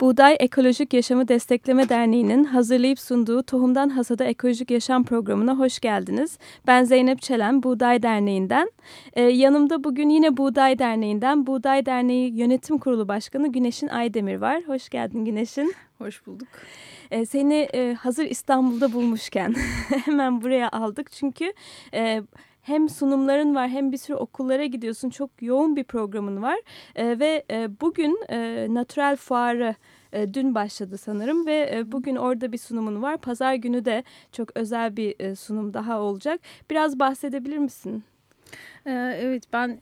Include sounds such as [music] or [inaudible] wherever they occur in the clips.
Buğday Ekolojik Yaşamı Destekleme Derneği'nin hazırlayıp sunduğu Tohumdan Hasada Ekolojik Yaşam programına hoş geldiniz. Ben Zeynep Çelen, Buğday Derneği'nden. Ee, yanımda bugün yine Buğday Derneği'nden Buğday Derneği Yönetim Kurulu Başkanı Güneşin Aydemir var. Hoş geldin Güneşin. Hoş bulduk. Ee, seni e, hazır İstanbul'da bulmuşken [laughs] hemen buraya aldık. Çünkü... E, hem sunumların var hem bir sürü okullara gidiyorsun. Çok yoğun bir programın var. E, ve e, bugün e, Natural Fuarı e, dün başladı sanırım ve e, bugün orada bir sunumun var. Pazar günü de çok özel bir e, sunum daha olacak. Biraz bahsedebilir misin? Evet ben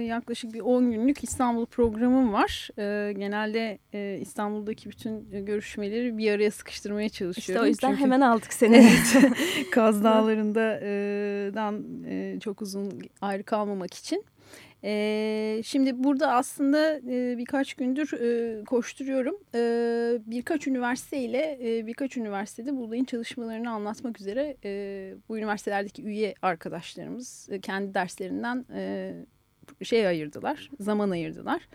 yaklaşık bir 10 günlük İstanbul programım var. Genelde İstanbul'daki bütün görüşmeleri bir araya sıkıştırmaya çalışıyorum. İşte o yüzden Çünkü, hemen aldık seni. [laughs] Kaz Dağları'ndan çok uzun ayrı kalmamak için. E, şimdi burada aslında e, birkaç gündür e, koşturuyorum. E, birkaç üniversiteyle e, birkaç üniversitede buğdayın çalışmalarını anlatmak üzere e, bu üniversitelerdeki üye arkadaşlarımız e, kendi derslerinden e, şey ayırdılar, zaman ayırdılar.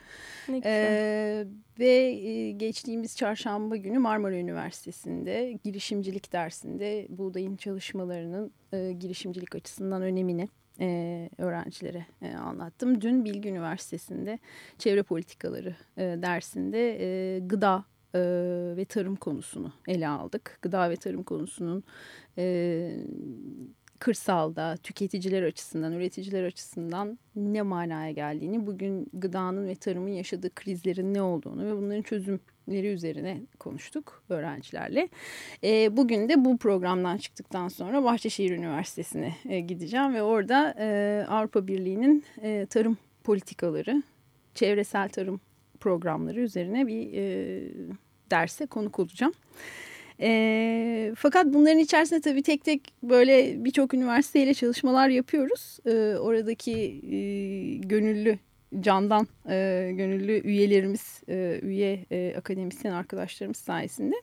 Ee, ve geçtiğimiz çarşamba günü Marmara Üniversitesi'nde girişimcilik dersinde buğdayın çalışmalarının e, girişimcilik açısından önemini e, öğrencilere e, anlattım. Dün Bilgi Üniversitesi'nde çevre politikaları e, dersinde e, gıda e, ve tarım konusunu ele aldık. Gıda ve tarım konusunun e, kırsalda tüketiciler açısından, üreticiler açısından ne manaya geldiğini, bugün gıdanın ve tarımın yaşadığı krizlerin ne olduğunu ve bunların çözümleri üzerine konuştuk öğrencilerle. E, bugün de bu programdan çıktıktan sonra Bahçeşehir Üniversitesi'ne e, gideceğim ve orada e, Avrupa Birliği'nin e, tarım politikaları, çevresel tarım programları üzerine bir e, derse konuk olacağım. E, fakat bunların içerisinde tabii tek tek böyle birçok üniversiteyle çalışmalar yapıyoruz. E, oradaki e, gönüllü candan e, gönüllü üyelerimiz, e, üye e, akademisyen arkadaşlarımız sayesinde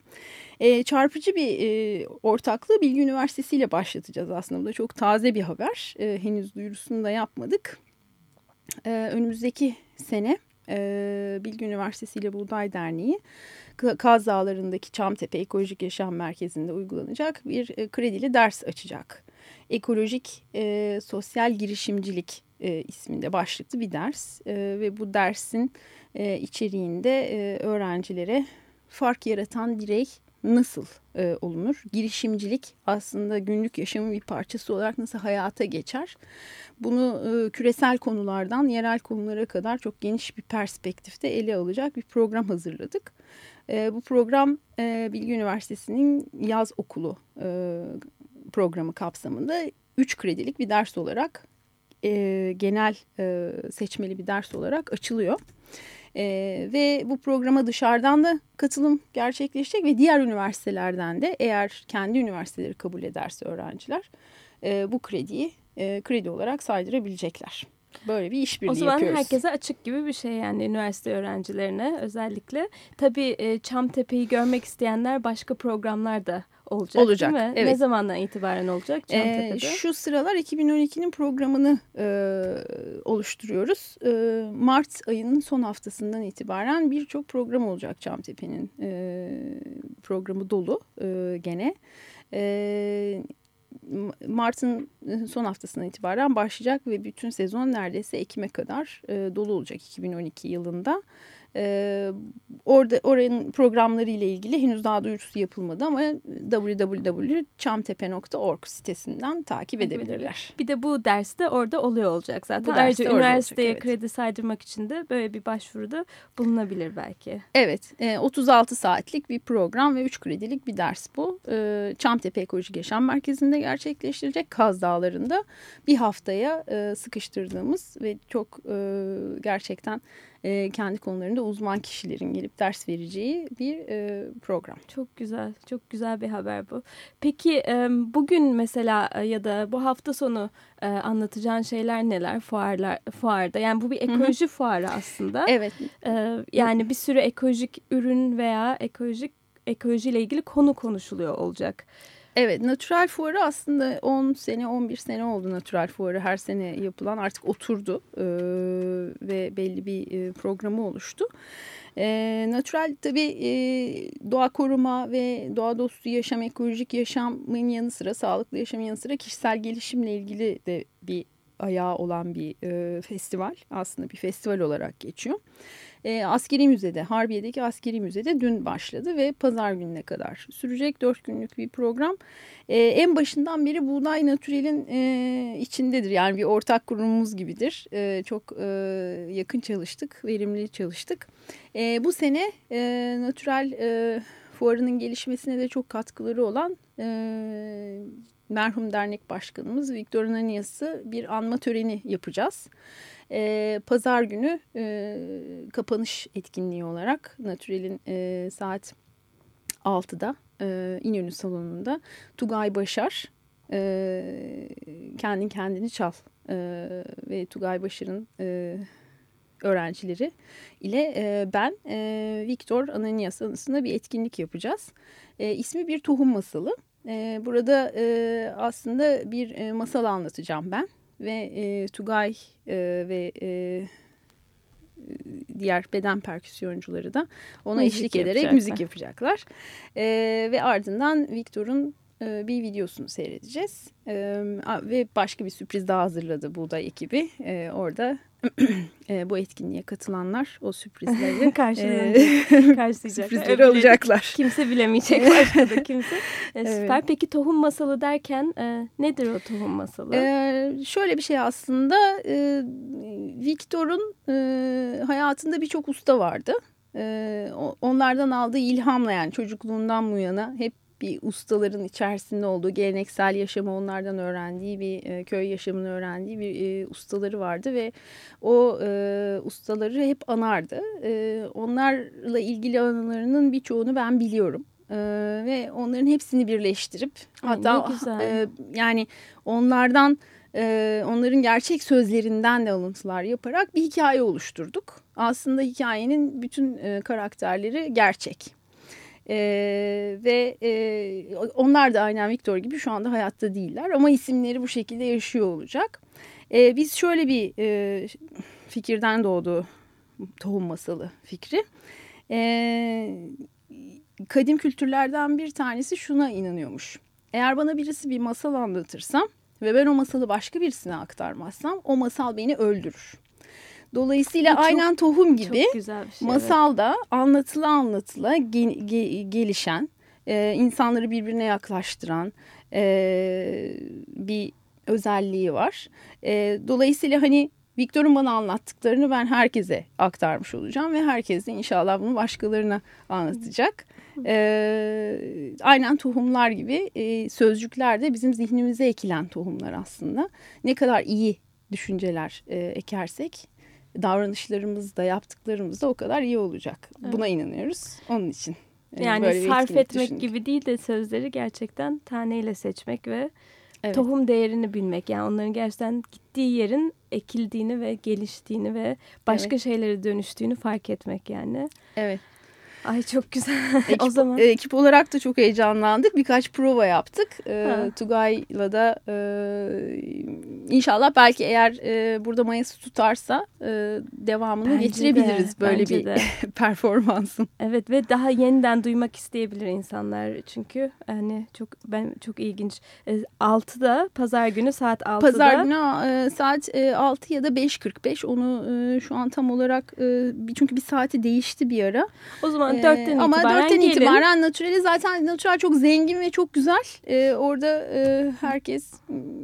e, çarpıcı bir e, ortaklığı Bilgi Üniversitesi ile başlatacağız aslında. Bu da çok taze bir haber. E, henüz duyurusunu da yapmadık. E, önümüzdeki sene e, Bilgi Üniversitesi ile Buğday Derneği Kaz Dağları'ndaki Çamtepe Ekolojik Yaşam Merkezi'nde uygulanacak bir e, kredili ders açacak. Ekolojik e, Sosyal Girişimcilik e, isminde başlıklı bir ders e, ve bu dersin e, içeriğinde e, öğrencilere fark yaratan birey nasıl e, olunur? Girişimcilik aslında günlük yaşamın bir parçası olarak nasıl hayata geçer? Bunu e, küresel konulardan yerel konulara kadar çok geniş bir perspektifte ele alacak bir program hazırladık. E, bu program e, Bilgi Üniversitesi'nin yaz okulu e, programı kapsamında 3 kredilik bir ders olarak e, genel e, seçmeli bir ders olarak açılıyor. E, ve bu programa dışarıdan da katılım gerçekleşecek ve diğer üniversitelerden de eğer kendi üniversiteleri kabul ederse öğrenciler e, bu krediyi e, kredi olarak saydırabilecekler. Böyle bir işbirliği yapıyoruz. O zaman yapıyoruz. herkese açık gibi bir şey yani üniversite öğrencilerine özellikle. Tabii e, Çamtepe'yi görmek isteyenler başka programlar da olacak, olacak değil mi? Evet. Ne zamandan itibaren olacak ee, Çamtepe'de? Ee, şu sıralar 2012'nin programını e, oluşturuyoruz. E, Mart ayının son haftasından itibaren birçok program olacak Çamtepe'nin e, programı dolu e, gene. E, Mart'ın e, son haftasından itibaren başlayacak ve bütün sezon neredeyse Ekim'e kadar e, dolu olacak 2012 yılında. E, orada oranın programları ile ilgili henüz daha duyurusu yapılmadı ama www.çamtepe.org sitesinden takip edebilirler. Bir de bu derste orada oluyor olacak zaten. Bu Ayrıca üniversiteye olacak, evet. kredi saydırmak için de böyle bir başvuruda bulunabilir belki. Evet, e, 36 saatlik bir program ve 3 kredilik bir ders bu. E, Çamtepe Ekolojik Yaşam Merkezi'nde gerçekleştirecek Kaz Dağları'nda bir haftaya e, sıkıştırdığımız ve çok e, gerçekten e, kendi konularında uzman kişilerin gelip ders vereceği bir e, program. Çok güzel, çok güzel bir haber bu. Peki e, bugün mesela e, ya da bu hafta sonu e, anlatacağın şeyler neler fuarlar fuarda? Yani bu bir ekoloji fuarı aslında. Evet. E, yani bir sürü ekolojik ürün veya ekolojik ekolojiyle ilgili konu konuşuluyor olacak. Evet, Natural Fuarı aslında 10 sene, 11 sene oldu Natural Fuarı. Her sene yapılan artık oturdu e, ve belli bir e, programı oluştu. E, natural tabii e, doğa koruma ve doğa dostu yaşam, ekolojik yaşamın yanı sıra, sağlıklı yaşamın yanı sıra kişisel gelişimle ilgili de bir ayağı olan bir e, festival. Aslında bir festival olarak geçiyor e, askeri müzede, Harbiye'deki askeri müzede dün başladı ve pazar gününe kadar sürecek dört günlük bir program. E, en başından beri Buğday Natürel'in e, içindedir. Yani bir ortak kurumumuz gibidir. E, çok e, yakın çalıştık, verimli çalıştık. E, bu sene e, Natürel e, fuarının gelişmesine de çok katkıları olan e, merhum dernek başkanımız Viktor Ananias'ı bir anma töreni yapacağız e, pazar günü e, kapanış etkinliği olarak Naturel'in e, saat 6'da e, İnönü salonunda Tugay Başar e, kendin kendini çal e, ve Tugay Başar'ın e, öğrencileri ile e, ben e, Viktor Ananias anısında bir etkinlik yapacağız. E, ismi bir tohum masalı. E, burada e, aslında bir e, masal anlatacağım ben ve e, Tugay e, ve e, diğer beden perküsyoncuları da ona müzik eşlik ederek müzik yapacaklar. E, ve ardından Victor'un e, bir videosunu seyredeceğiz. E, ve başka bir sürpriz daha hazırladı Buğday ekibi. E, orada [clears throat] e, bu etkinliğe katılanlar o sürprizleri [laughs] [laughs] karşılayacaklar. sürprizleri olacaklar. Kimse bilemeyecek başka da kimse. E, süper. Evet. Peki tohum masalı derken e, nedir o tohum masalı? E, şöyle bir şey aslında e, Victor'un e, hayatında birçok usta vardı. E, onlardan aldığı ilhamla yani çocukluğundan bu yana hep bir ustaların içerisinde olduğu geleneksel yaşamı onlardan öğrendiği bir e, köy yaşamını öğrendiği bir e, ustaları vardı ve o e, ustaları hep anardı. E, onlarla ilgili anılarının birçoğunu ben biliyorum. Ee, ve onların hepsini birleştirip hatta e, yani onlardan e, onların gerçek sözlerinden de alıntılar yaparak bir hikaye oluşturduk. Aslında hikayenin bütün e, karakterleri gerçek. E, ve e, onlar da aynen Victor gibi şu anda hayatta değiller ama isimleri bu şekilde yaşıyor olacak. E, biz şöyle bir e, fikirden doğdu tohum masalı fikri. E, kadim kültürlerden bir tanesi şuna inanıyormuş. Eğer bana birisi bir masal anlatırsam ve ben o masalı başka birisine aktarmazsam o masal beni öldürür. Dolayısıyla çok, aynen tohum gibi çok güzel şey, masalda evet. anlatıla anlatıla ge, ge, gelişen, e, insanları birbirine yaklaştıran e, bir özelliği var. E, dolayısıyla hani Victor'un bana anlattıklarını ben herkese aktarmış olacağım ve herkes de inşallah bunu başkalarına anlatacak. Ee, aynen tohumlar gibi e, sözcükler de bizim zihnimize ekilen tohumlar aslında. Ne kadar iyi düşünceler e, ekersek davranışlarımız da yaptıklarımız da o kadar iyi olacak. Evet. Buna inanıyoruz. Onun için. Yani, yani böyle sarf etmek düşündük. gibi değil de sözleri gerçekten taneyle seçmek ve evet. tohum değerini bilmek. Yani onların gerçekten gittiği yerin ekildiğini ve geliştiğini ve başka evet. şeylere dönüştüğünü fark etmek yani. Evet. Ay çok güzel. [laughs] Ekip, o zaman ekip olarak da çok heyecanlandık. Birkaç prova yaptık. E, Tugay'la da e, inşallah belki eğer e, burada mayası tutarsa e, devamını bence getirebiliriz de, böyle bir de. [laughs] performansın. Evet ve daha yeniden duymak isteyebilir insanlar çünkü hani çok ben çok ilginç. E, 6'da pazar günü saat 6'da. Pazar günü e, saat e, 6 ya da 5.45 onu e, şu an tam olarak e, çünkü bir saati değişti bir ara. O zaman zaman dörtten ama itibaren dörtten gelin. itibaren natüreli zaten natürel çok zengin ve çok güzel. Ee, orada e, herkes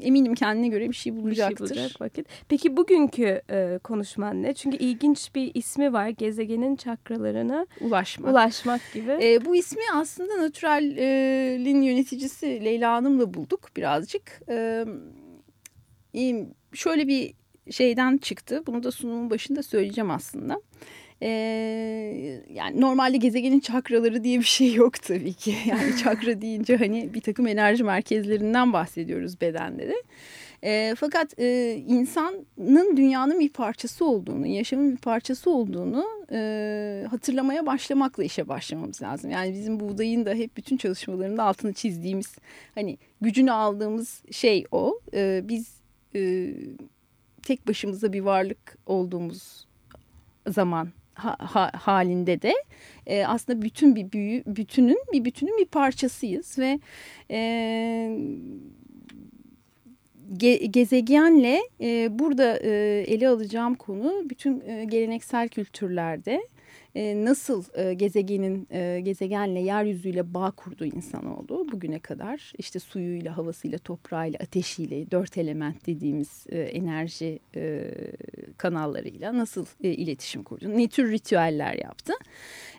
eminim kendine göre bir şey bulacaktır. Bir şey bulacak vakit. Peki bugünkü e, konuşman ne? Çünkü ilginç bir ismi var. Gezegenin çakralarına Ulaşmak. ulaşmak gibi. E, bu ismi aslında Natural'in yöneticisi Leyla Hanım'la bulduk birazcık. E, şöyle bir şeyden çıktı. Bunu da sunumun başında söyleyeceğim aslında. Ee, yani normalde gezegenin çakraları diye bir şey yok tabii ki. [laughs] Yani çakra deyince hani bir takım enerji merkezlerinden bahsediyoruz bedende de. E, fakat e, insanın dünyanın bir parçası olduğunu, yaşamın bir parçası olduğunu e, hatırlamaya başlamakla işe başlamamız lazım. Yani bizim buğdayın da hep bütün çalışmalarında altını çizdiğimiz, hani gücünü aldığımız şey o. E, biz e, tek başımıza bir varlık olduğumuz zaman ha, ha, halinde de e, aslında bütün bir büyü, bütünün bir bütünün bir parçasıyız ve e, ge, gezegenle e, burada e, ele alacağım konu bütün e, geleneksel kültürlerde e, nasıl e, gezegenin e, gezegenle yeryüzüyle bağ kurduğu insan oldu. Bugüne kadar işte suyuyla havasıyla toprağıyla ateşiyle dört element dediğimiz e, enerji e, kanallarıyla nasıl e, iletişim kurdu ne tür ritüeller yaptı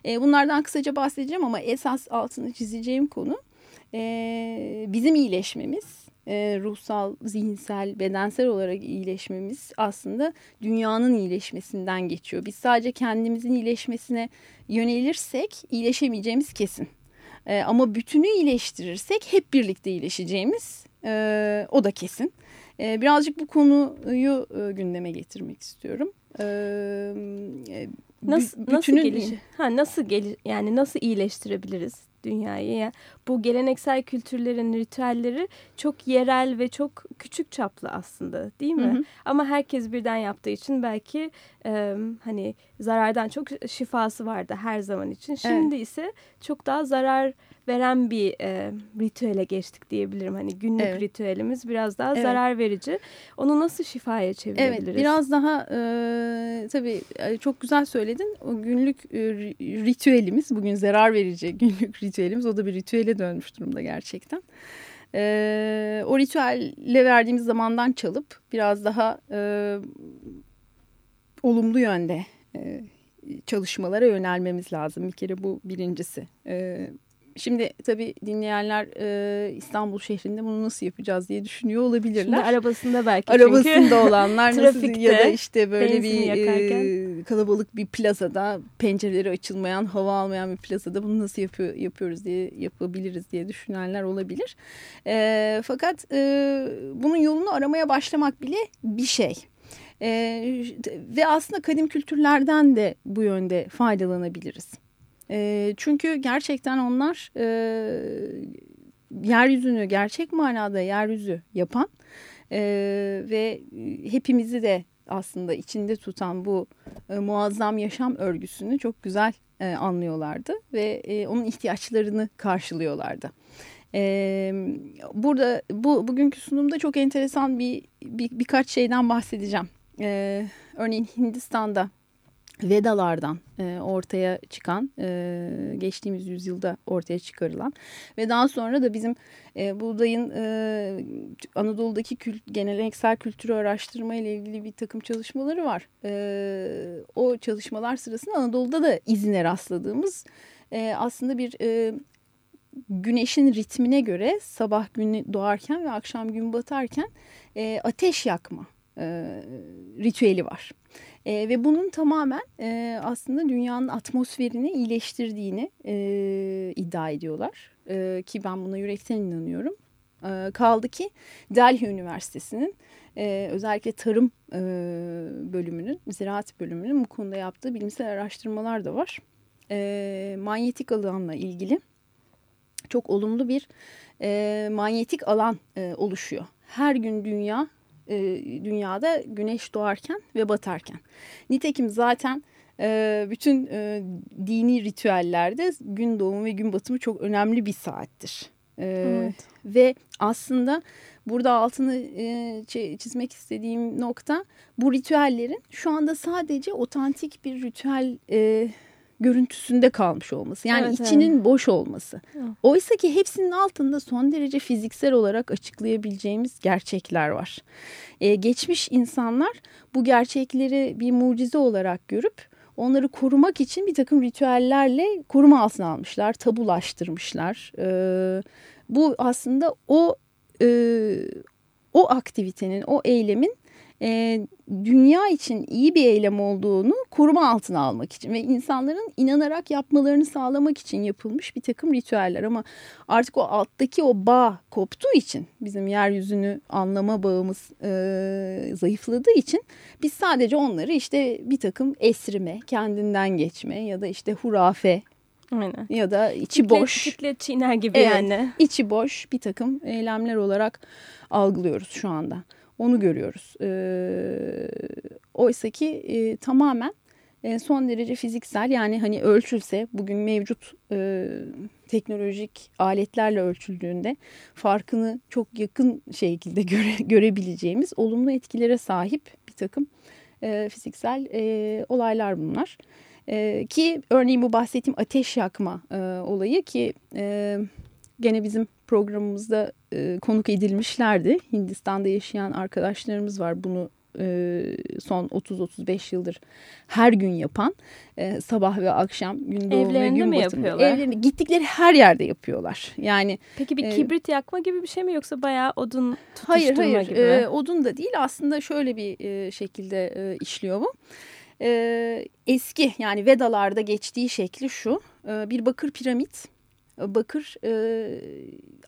e, bunlardan kısaca bahsedeceğim ama esas altını çizeceğim konu e, bizim iyileşmemiz e, ruhsal, zihinsel, bedensel olarak iyileşmemiz aslında dünyanın iyileşmesinden geçiyor. Biz sadece kendimizin iyileşmesine yönelirsek iyileşemeyeceğimiz kesin. E, ama bütünü iyileştirirsek hep birlikte iyileşeceğimiz e, o da kesin. E, birazcık bu konuyu e, gündeme getirmek istiyorum. E, nasıl nasıl gelişi? Ha nasıl gel yani nasıl iyileştirebiliriz dünyayı. Yani bu geleneksel kültürlerin ritüelleri çok yerel ve çok küçük çaplı aslında değil mi? Hı hı. Ama herkes birden yaptığı için belki e, hani zarardan çok şifası vardı her zaman için. Şimdi evet. ise çok daha zarar veren bir e, ritüele geçtik diyebilirim. Hani günlük evet. ritüelimiz biraz daha evet. zarar verici. Onu nasıl şifaya çevirebiliriz? Evet biraz daha e, tabii çok güzel söyledin. O günlük e, ritüelimiz bugün zarar verici günlük ritüelimiz o da bir ritüele dönmüş durumda gerçekten. E, o ritüelle verdiğimiz zamandan çalıp biraz daha e, olumlu yönde e, çalışmalara yönelmemiz lazım. Bir kere bu birincisi. E, Şimdi tabii dinleyenler e, İstanbul şehrinde bunu nasıl yapacağız diye düşünüyor olabilirler. Şimdi arabasında belki Arabasında çünkü. olanlar [laughs] nasıl ya da işte böyle bir e, kalabalık bir plazada pencereleri açılmayan hava almayan bir plazada bunu nasıl yapıyor, yapıyoruz diye yapabiliriz diye düşünenler olabilir. E, fakat e, bunun yolunu aramaya başlamak bile bir şey. E, ve aslında kadim kültürlerden de bu yönde faydalanabiliriz. E, çünkü gerçekten onlar e, yeryüzünü gerçek manada yeryüzü yapan e, ve hepimizi de aslında içinde tutan bu e, muazzam yaşam örgüsünü çok güzel e, anlıyorlardı ve e, onun ihtiyaçlarını karşılıyorlardı. Ee, burada bu bugünkü sunumda çok enteresan bir, bir birkaç şeyden bahsedeceğim. Ee, örneğin Hindistan'da Vedalardan e, ortaya çıkan, e, geçtiğimiz yüzyılda ortaya çıkarılan ve daha sonra da bizim e, buğdayın e, Anadolu'daki kült, geleneksel kültürü araştırma ile ilgili bir takım çalışmaları var. E, o çalışmalar sırasında Anadolu'da da izine rastladığımız e, aslında bir e, güneşin ritmine göre sabah gün doğarken ve akşam gün batarken e, ateş yakma e, ritüeli var. E, ve bunun tamamen e, aslında dünyanın atmosferini iyileştirdiğini e, iddia ediyorlar. E, ki ben buna yürekten inanıyorum. E, kaldı ki Delhi Üniversitesi'nin e, özellikle tarım e, bölümünün, ziraat bölümünün bu konuda yaptığı bilimsel araştırmalar da var. E, manyetik alanla ilgili çok olumlu bir e, manyetik alan e, oluşuyor. Her gün dünya e, dünyada güneş doğarken ve batarken. Nitekim zaten e, bütün e, dini ritüellerde gün doğumu ve gün batımı çok önemli bir saattir. E, evet. Ve aslında burada altını e, çizmek istediğim nokta bu ritüellerin şu anda sadece otantik bir ritüel e, görüntüsünde kalmış olması. Yani Evet, içinin evet. boş olması. Evet. Oysa ki hepsinin altında son derece fiziksel olarak açıklayabileceğimiz gerçekler var. Ee, geçmiş insanlar bu gerçekleri bir mucize olarak görüp onları korumak için bir takım ritüellerle koruma altına almışlar, tabulaştırmışlar. Ee, bu aslında o e, o aktivitenin, o eylemin e, dünya için iyi bir eylem olduğunu koruma altına almak için ve insanların inanarak yapmalarını sağlamak için yapılmış bir takım ritüeller ama artık o alttaki o bağ koptuğu için bizim yeryüzünü anlama bağımız e, zayıfladığı için biz sadece onları işte bir takım esrime, kendinden geçme ya da işte hurafe Aynen. ya da içi Kitlet- boş Kitlet çiğner gibi Evet. yani. içi boş bir takım eylemler olarak algılıyoruz şu anda. Onu görüyoruz. Ee, Oysa ki e, tamamen e, son derece fiziksel yani hani ölçülse bugün mevcut e, teknolojik aletlerle ölçüldüğünde farkını çok yakın şekilde [laughs] göre, görebileceğimiz olumlu etkilere sahip bir takım e, fiziksel e, olaylar bunlar. E, ki örneğin bu bahsettiğim ateş yakma e, olayı ki e, gene bizim programımızda e, konuk edilmişlerdi. Hindistan'da yaşayan arkadaşlarımız var bunu e, son 30-35 yıldır her gün yapan e, sabah ve akşam gün doğumu ve Evlerinde gün mi batımı. yapıyorlar? Evlerinde gittikleri her yerde yapıyorlar. Yani Peki bir Ee, kibrit yakma gibi bir şey mi yoksa bayağı odun tutuşturma Hayır hayır gibi? e, odun da değil aslında şöyle bir e, şekilde e, işliyor bu. E, eski yani Vedalarda geçtiği şekli şu e, bir bakır piramit E, bakır e,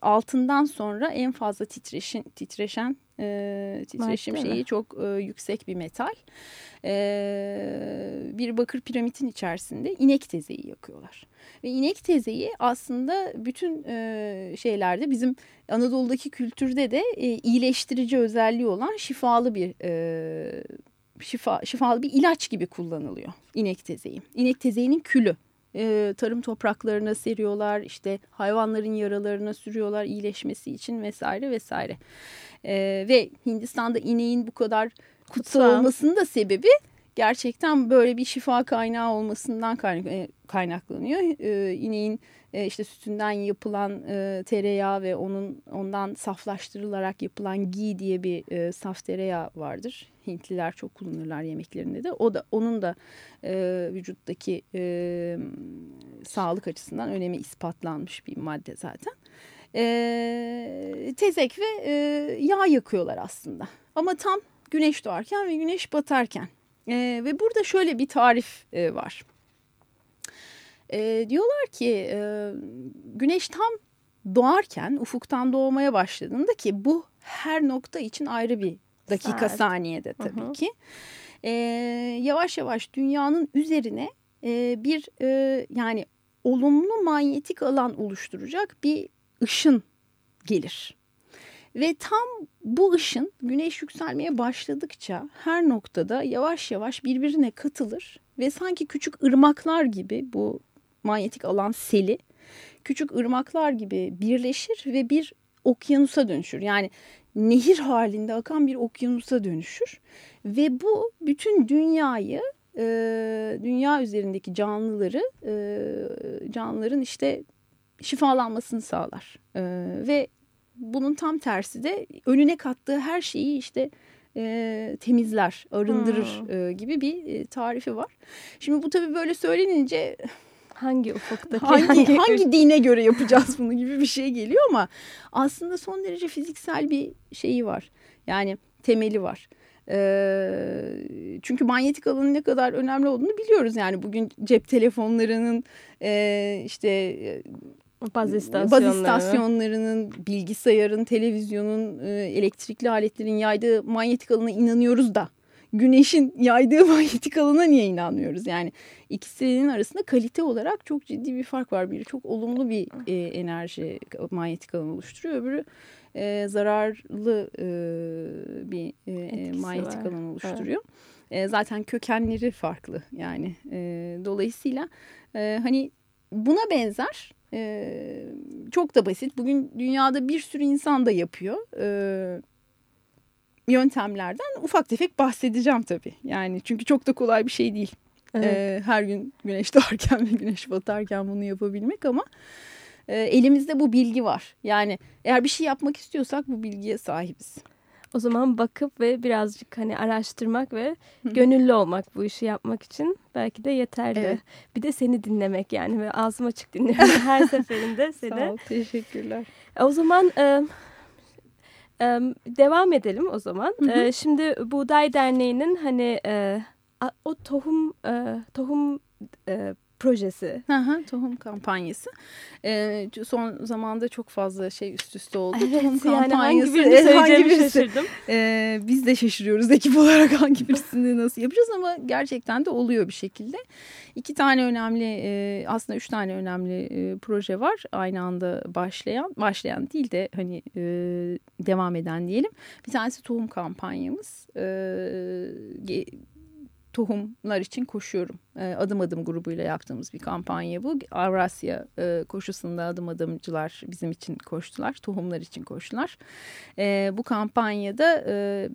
altından sonra en fazla titreşin, titreşen e, titreşim Madde mi? şeyi çok e, yüksek bir metal. E, bir bakır piramitin içerisinde inek tezeyi yakıyorlar. Ve inek tezeyi aslında bütün e, şeylerde bizim Anadolu'daki kültürde de e, iyileştirici özelliği olan şifalı bir e, şifa şifalı bir ilaç gibi kullanılıyor inek tezeyi. İnek tezeğinin külü e, tarım topraklarına seriyorlar işte hayvanların yaralarına sürüyorlar iyileşmesi için vesaire vesaire. E, ve Hindistan'da ineğin bu kadar kutsal olmasının da sebebi gerçekten böyle bir şifa kaynağı olmasından e, kaynaklanıyor. E, ineğin e, işte sütünden yapılan e, tereyağı ve onun ondan saflaştırılarak yapılan ghee diye bir saf tereyağı vardır. Hintliler çok kullanırlar yemeklerinde de. O da onun da vücuttaki sağlık açısından önemi ispatlanmış bir madde zaten. E, tezek ve e, yağ yakıyorlar aslında. Ama tam güneş doğarken ve güneş batarken. E, ve burada şöyle bir tarif e, var. E, diyorlar ki e, güneş tam doğarken ufuktan doğmaya başladığında ki bu her nokta için ayrı bir dakika Saat. saniyede tabii Hı hı. ki. E, yavaş yavaş dünyanın üzerine e, bir e, yani olumlu manyetik alan oluşturacak bir ışın gelir. Ve tam bu ışın güneş yükselmeye başladıkça her noktada yavaş yavaş birbirine katılır ve sanki küçük ırmaklar gibi bu manyetik alan seli küçük ırmaklar gibi birleşir ve bir okyanusa dönüşür. Yani nehir halinde akan bir okyanusa dönüşür ve bu bütün dünyayı e, dünya üzerindeki canlıları e, canlıların işte şifalanmasını sağlar E, ve bunun tam tersi de önüne kattığı her şeyi işte e, temizler, arındırır Hmm. e, gibi bir e, tarifi var. Şimdi bu tabii böyle söylenince Hangi ufuktaki? hangi hangi dine göre yapacağız bunu gibi bir şey geliyor ama aslında son derece fiziksel bir şeyi var. Yani temeli var. Ee, çünkü manyetik alanın ne kadar önemli olduğunu biliyoruz. Yani bugün cep telefonlarının e, işte e, Baz istasyonları. baz istasyonlarının, bilgisayarın, televizyonun, e, elektrikli aletlerin yaydığı manyetik alana inanıyoruz da güneşin yaydığı [laughs] manyetik alana niye inanmıyoruz? Yani ikisinin arasında kalite olarak çok ciddi bir fark var. Biri çok olumlu bir e, enerji manyetik alan oluşturuyor. Öbürü e, zararlı e, bir e, Etkisi manyetik var. alan oluşturuyor. E, zaten kökenleri farklı yani. E, dolayısıyla e, hani buna benzer e, çok da basit. Bugün dünyada bir sürü insan da yapıyor. E, yöntemlerden ufak tefek bahsedeceğim tabii. Yani çünkü çok da kolay bir şey değil. Evet. E, her gün güneş [laughs] doğarken ve güneş batarken bunu yapabilmek ama e, elimizde bu bilgi var. Yani eğer bir şey yapmak istiyorsak bu bilgiye sahibiz. O zaman bakıp ve birazcık hani araştırmak ve gönüllü olmak bu işi yapmak için belki de yeterli. Evet. Bir de seni dinlemek yani ve ağzım açık dinliyorum her [laughs] seferinde seni. Sağ ol, teşekkürler. O zaman e, e, devam edelim o zaman. E, şimdi Buğday Derneği'nin hani e, o tohum e, tohum e, projesi. Hı tohum kampanyası. Ee, son zamanda çok fazla şey üst üste oldu. Evet, tohum kampanyası. [laughs] Hangi birini e, hangi birisi, şaşırdım. E, biz de şaşırıyoruz ekip [laughs] olarak hangi birisini nasıl yapacağız ama gerçekten de oluyor bir şekilde. İki tane önemli e, aslında üç tane önemli e, proje var aynı anda başlayan. Başlayan değil de hani e, devam eden diyelim. Bir tanesi tohum kampanyamız. E, tohumlar için koşuyorum. E, adım adım grubuyla yaptığımız bir kampanya bu. Avrasya e, koşusunda adım adımcılar bizim için koştular. Tohumlar için koştular. E, bu kampanyada e,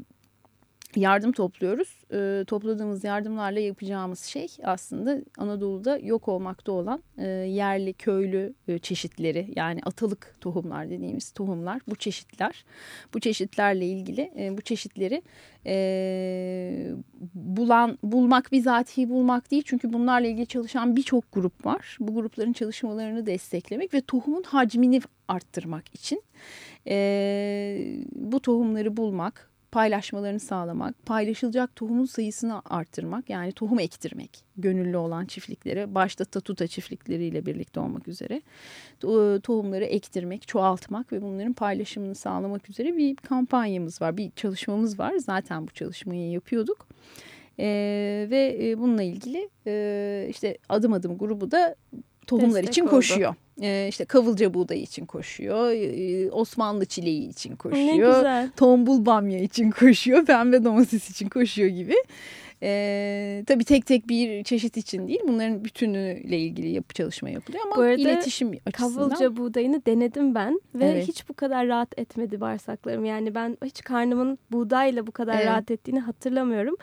yardım topluyoruz. E, topladığımız yardımlarla yapacağımız şey aslında Anadolu'da yok olmakta olan e, yerli köylü e, çeşitleri yani atalık tohumlar dediğimiz tohumlar bu çeşitler. Bu çeşitlerle ilgili e, bu çeşitleri e, bulan bulmak bizatihi bulmak değil çünkü bunlarla ilgili çalışan birçok grup var. Bu grupların çalışmalarını desteklemek ve tohumun hacmini arttırmak için e, bu tohumları bulmak paylaşmalarını sağlamak, paylaşılacak tohumun sayısını arttırmak yani tohum ektirmek gönüllü olan çiftliklere başta tatuta çiftlikleriyle birlikte olmak üzere tohumları ektirmek, çoğaltmak ve bunların paylaşımını sağlamak üzere bir kampanyamız var, bir çalışmamız var. Zaten bu çalışmayı yapıyorduk. Ee, ve bununla ilgili e, işte adım adım grubu da tohumlar Destek için oldu. koşuyor. Ee, işte kavılca buğdayı için koşuyor. Ee, Osmanlı çileği için koşuyor. Ne güzel. Tombul bamya için koşuyor. Pembe domates için koşuyor gibi. Ee, tabii tek tek bir çeşit için değil. Bunların bütünüyle ilgili yapı çalışma yapılıyor ama bu arada, iletişim açısından. Kavılca buğdayını denedim ben ve evet. hiç bu kadar rahat etmedi bağırsaklarım. Yani ben hiç karnımın buğdayla bu kadar evet. rahat ettiğini hatırlamıyorum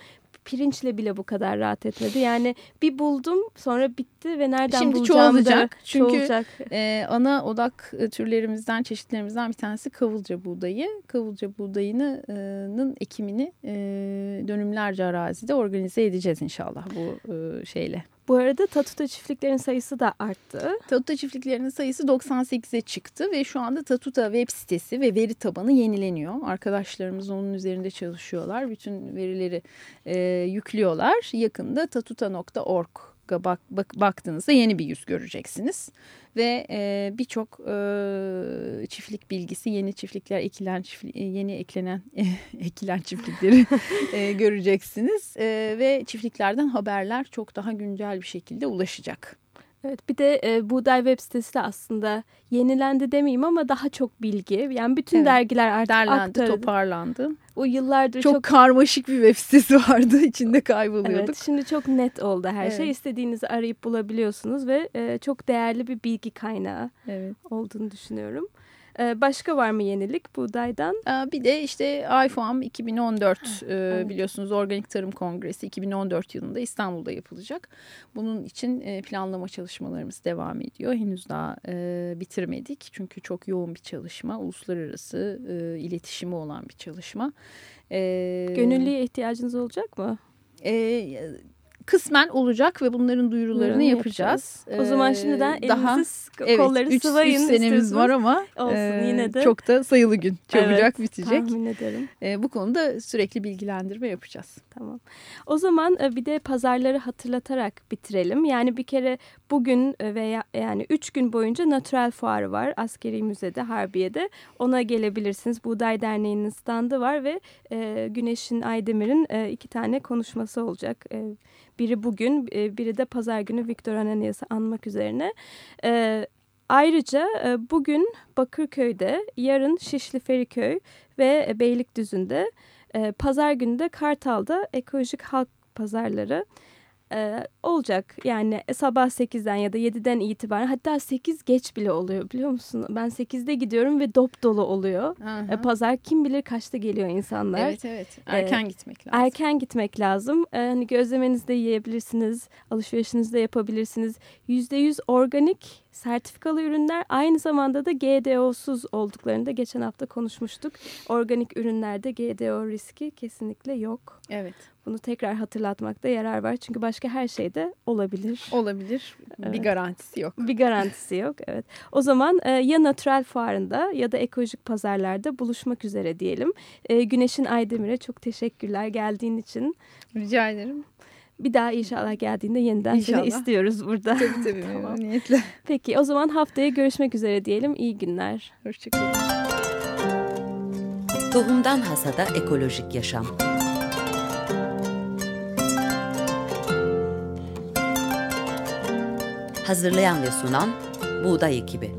pirinçle bile bu kadar rahat etmedi. Yani bir buldum sonra bitti ve nereden Şimdi bulacağım çoğalacak. Da Çünkü çoğalacak. E, ana odak e, türlerimizden, çeşitlerimizden bir tanesi kavulca buğdayı. Kavulca buğdayının ekimini e, dönümlerce arazide organize edeceğiz inşallah bu e, şeyle. Bu arada Tatuta çiftliklerin sayısı da arttı. Tatuta çiftliklerinin sayısı 98'e çıktı ve şu anda Tatuta web sitesi ve veri tabanı yenileniyor. Arkadaşlarımız onun üzerinde çalışıyorlar. Bütün verileri e, yüklüyorlar. Yakında tatuta.org bak, bak, baktığınızda yeni bir yüz göreceksiniz. Ve e, birçok e, çiftlik bilgisi, yeni çiftlikler ekilen, çiftli, yeni eklenen [laughs] ekilen çiftlikleri e, göreceksiniz. E, ve çiftliklerden haberler çok daha güncel bir şekilde ulaşacak. Evet bir de e, Buğday web sitesi de aslında yenilendi demeyeyim ama daha çok bilgi. Yani bütün evet. dergiler artık Derlendi, aktarıldı. toparlandı. O yıllardır çok, çok karmaşık bir web sitesi vardı. [laughs] içinde kayboluyorduk. Evet şimdi çok net oldu her şey. evet. şey. İstediğinizi arayıp bulabiliyorsunuz ve e, çok değerli bir bilgi kaynağı evet. olduğunu düşünüyorum. Ee, başka var mı yenilik buğdaydan? Bir de işte IFOAM 2014 e, evet. biliyorsunuz Organik Tarım Kongresi 2014 yılında İstanbul'da yapılacak. Bunun için e, planlama çalışmalarımız devam ediyor. Henüz daha e, bitirmedik çünkü çok yoğun bir çalışma. Uluslararası iletişimi olan bir çalışma. Gönüllüye ihtiyacınız olacak mı? Kısmen olacak ve bunların duyurularını yapacağız. yapacağız. O zaman şimdiden daha, evet, kolları üç, sıvayın. Üç senemiz var ama Olsun, e, yine de. çok da sayılı gün çabucak evet, bitecek. Tahmin ederim. E, bu konuda sürekli bilgilendirme yapacağız. Tamam. O zaman e, bir de pazarları hatırlatarak bitirelim. Yani bir kere bugün e, veya yani üç gün boyunca Natural Fuarı var. Askeri Müze'de, Harbiye'de. Ona gelebilirsiniz. Buğday Derneği'nin standı var ve e, Güneş'in Aydemir'in e, iki tane konuşması olacak. E, biri bugün, e, biri de pazar günü Viktor Ananias'ı anmak üzerine. E, ayrıca e, bugün Bakırköy'de, yarın Şişli Feriköy ve Beylikdüzü'nde, pazar günü de Kartal'da ekolojik halk pazarları e, olacak. Yani sabah 8'den ya da 7'den itibaren hatta 8 geç bile oluyor biliyor musun? Ben 8'de gidiyorum ve dop dolu oluyor. Aha. E, pazar kim bilir kaçta geliyor insanlar. Evet evet. Erken gitmek lazım. Erken gitmek lazım. Ee, hani gözlemenizi de yiyebilirsiniz. Alışverişinizi de yapabilirsiniz. %100 organik sertifikalı ürünler aynı zamanda da GDO'suz olduklarını da geçen hafta konuşmuştuk. Organik ürünlerde GDO riski kesinlikle yok. Evet. Bunu tekrar hatırlatmakta yarar var. Çünkü başka her şeyde olabilir. Olabilir. Bir Evet. garantisi yok. Bir garantisi yok. [laughs] Evet. O zaman e, ya natural fuarında ya da ekolojik pazarlarda buluşmak üzere diyelim. E, Güneş'in Aydemir'e çok teşekkürler geldiğin için. Rica ederim. Bir daha inşallah geldiğinde yeniden İnşallah. seni istiyoruz burada. Tabii tabii. [laughs] Tamam. memnuniyetle. Peki o zaman haftaya görüşmek üzere diyelim. İyi günler. Hoşçakalın. Tohumdan Hasada Ekolojik Yaşam Hazırlayan ve sunan Buğday Ekibi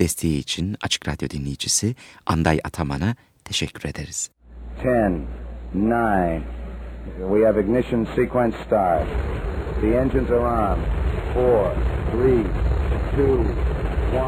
Desteği için Açık Radyo dinleyicisi Anday Ataman'a teşekkür ederiz. 10, 9. We have ignition sequence start. The engines are on. 4, 3, 2, 1.